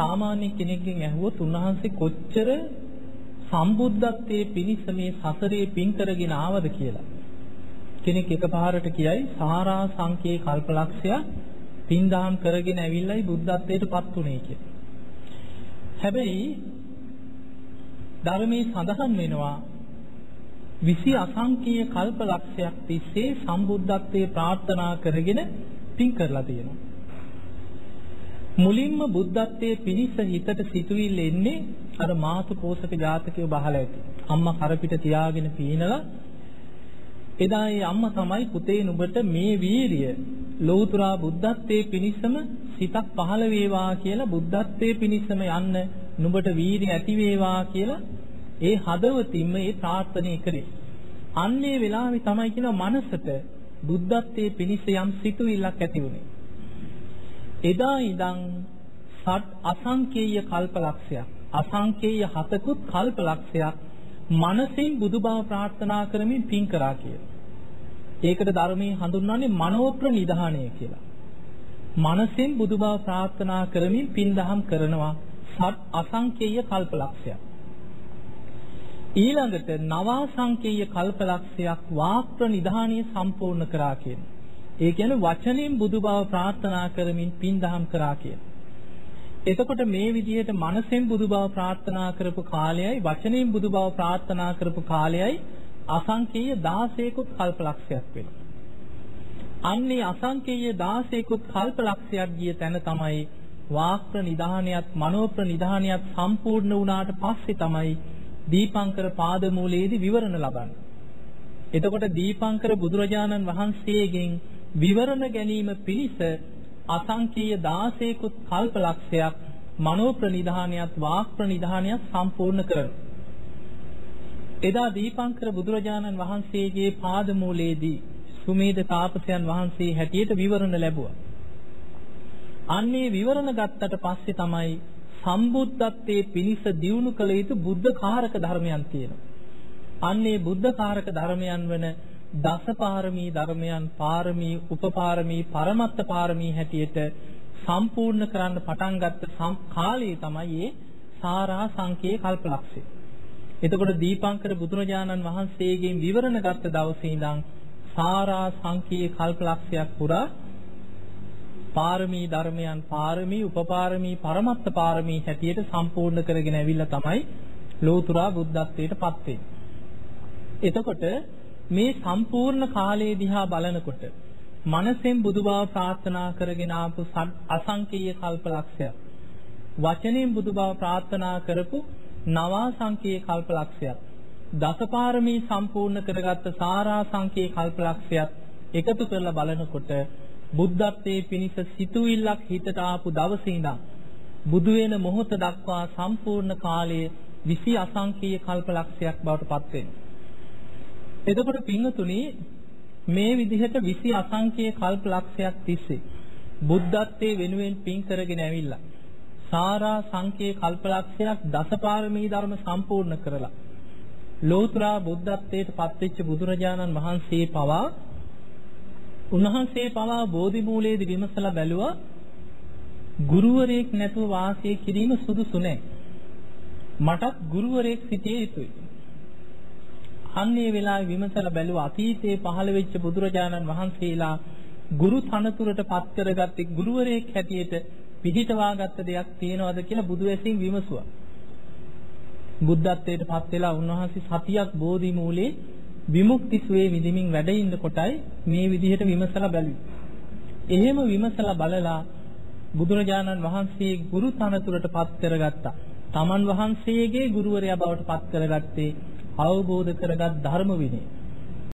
සාමාන්‍ය කෙනෙක්ගෙන් ඇහුවොත් උන්වහන්සේ කොච්චර සම්බුද්ධත්වයේ පිණිස මේ සසරේ පින් කරගෙන ආවද කියලා. කෙනෙක් එකපාරට කියයි සාරා සංකේ කල්පලක්ෂය පින්දාම් කරගෙන ඇවිල්ලයි බුද්ධත්වයට පත් උනේ කියලා. හැබැයි ධර්මයේ සඳහන් වෙනවා විසි අසංකීය කල්පලක්ෂයක් තිස්සේ සම්බුද්ධත්වයේ ප්‍රාර්ථනා කරගෙන පින් කරලා තියෙනවා. මුලින්ම බුද්ධත්වයේ පිනිස හිතට සිතුවිල්ල එන්නේ අර මාතු පෝෂක ජාතකය බහලා ඇති. අම්මා කරපිට තියාගෙන පීනලා එදා ඒ අම්මා තමයි පුතේ නුඹට මේ වීරිය ලෞතර බුද්ධත්වයේ පිනිසම සිතක් පහළ වේවා කියලා බුද්ධත්වයේ පිනිසම යන්න නුඹට වීරිය ඇති වේවා කියලා ඒ හදවතින්ම ඒ ප්‍රාර්ථනා කරේ. අන්නේ වෙලාවේ තමයි කියන මනසට බුද්ධත්වයේ පිනිස යම් සිතුවිල්ලක් ඇති වුණේ. එදා ඉඳන් සත් අසංකේය කල්පලක්ෂයක් අසංකේය හතකුත් කල්පලක්ෂයක් මනසින් බුදුබව ප්‍රාර්ථනා කරමින් පින් කරා කියලා. ඒකට ධර්මයේ හඳුන්වන්නේ මනෝප්‍රනිධානය කියලා. මනසින් බුදුබව ප්‍රාර්ථනා කරමින් පින් දහම් කරනවා සත් අසංකේය කල්පලක්ෂයක්. ඊළඟට නවාසංකේය කල්පලක්ෂයක් වාක්‍ර නිධානීය සම්පූර්ණ කරා කියන. ඒ කියන්නේ වචනෙන් බුදුබව ප්‍රාර්ථනා කරමින් පින් දහම් කරා කියන. එතකොට මේ විදිහට මනසෙන් බුදුබව ප්‍රාර්ථනා කරපු කාලයයි වචනෙන් බුදුබව ප්‍රාර්ථනා කරපු කාලයයි අසංකේය 16කුත් කල්පලක්ෂයක් වෙනවා. අන්නේ අසංකේය 16කුත් කල්පලක්ෂයක් ගිය තැන තමයි වාක්‍ර නිධානයත් මනෝප්‍ර නිධානයත් සම්පූර්ණ වුණාට පස්සේ තමයි දීපංකර පාදමූලයේදී විවරණ ලබන්නේ. එතකොට දීපංකර බුදුරජාණන් වහන්සේගෙන් විවරණ ගැනීම පිණිස අසංකීය 16කුත් කල්පලක්ෂයක් මනෝ ප්‍රනිධානයත් වාක් ප්‍රනිධානයත් සම්පූර්ණ කරනවා. එදා දීපංකර බුදුරජාණන් වහන්සේගේ පාදමූලයේදී සුමේද තාපසයන් වහන්සේ හැටියට විවරණ ලැබුවා. අන්නේ විවරණ ගත්තට පස්සේ තමයි සම්බුද්ධත්වයේ පිනිස දියුණු කළ යුතු බුද්ධ කාරක ධර්මයන් තියෙනවා. අන්නේ බුද්ධ කාරක ධර්මයන් වන දසපාරමී ධර්මයන් පාරමී උපපාරමී පරමත්ත පාරමී හැටියට සම්පූර්ණ කරන්න පටන් ගත්ත කාලයේ තමයි මේ සාරා සංකේ කල්පලක්ෂය. එතකොට දීපංකර බුදුරජාණන් වහන්සේගෙන් විවරණ ගත්ත දවසේ ඉඳන් සාරා සංකේ කල්පලක්ෂයක් පුරා පාරමී ධර්මයන් පාරමී උපපාරමී පරමත්ත පාරමී හැටියට සම්පූර්ණ කරගෙන ඇවිල්ලා තමයි ලෝතුරා බුද්ධත්වයට පත් එතකොට මේ සම්පූර්ණ කාලයේ දිහා බලනකොට මනසෙන් බුදුබව ප්‍රාර්ථනා කරගෙන ආපු අසංකේය කල්පලක්ෂයක් වචනෙන් බුදුබව ප්‍රාර්ථනා කරපු නවාසංකේය කල්පලක්ෂයක් දසපාරමී සම්පූර්ණ කරගත්ත සාරා සංකේය කල්පලක්ෂයක් එකතු කරලා බලනකොට බුද්ධත්වයේ පිනිස සිතුවිල්ලක් හිතට ආපු දවසේ ඉඳන් බුදු වෙන මොහොත දක්වා සම්පූර්ණ කාලයේ විසි අසංකීය කල්පලක්ෂයක් බවට පත් වෙනවා. එතකොට පින්තුණි මේ විදිහට විසි අසංකීය කල්පලක්ෂයක් තිස්සේ බුද්ධත්වයේ වෙනුවෙන් පින් කරගෙන ඇවිල්ලා සාරා සංකේ කල්පලක්ෂයක් දසපාරමී ධර්ම සම්පූර්ණ කරලා ලෝතර බුද්ධත්වයට පත්වෙච්ච බුදුරජාණන් වහන්සේ පවා උන්වහන්සේ පවා බෝධි මූලයේදී විමසලා බැලුවා ගුරුවරයෙක් නැතුව වාසය කිරීම සුදුසු නැහැ. මටත් ගුරුවරයෙක් සිටිය යුතුයි. අන්නේ වෙලාවේ විමසලා බැලුවා අතීතයේ පහළ වෙච්ච බුදුරජාණන් වහන්සේලා ගුරු තනතුරට පත් කරගත්තේ ගුරුවරයෙක් හැටියට පිහිටවා ගත්ත දෙයක් තියෙනවද කියලා බුදු ඇසින් විමසුවා. බුද්ධත්වයට පත් වෙලා උන්වහන්සේ සතියක් බෝධි මූලයේ විමුක්ති සුවේ විඳිමින් වැඩ ඉන්න කොටයි මේ විදිහට විමසලා බැලුවේ. එහෙම විමසලා බලලා බුදුරජාණන් වහන්සේ ගුරු තනතුරට පත් කරගත්තා. තමන් වහන්සේගේ ගුරුවරයා බවට පත් කරගත්තේ අවබෝධ කරගත් ධර්ම විනය.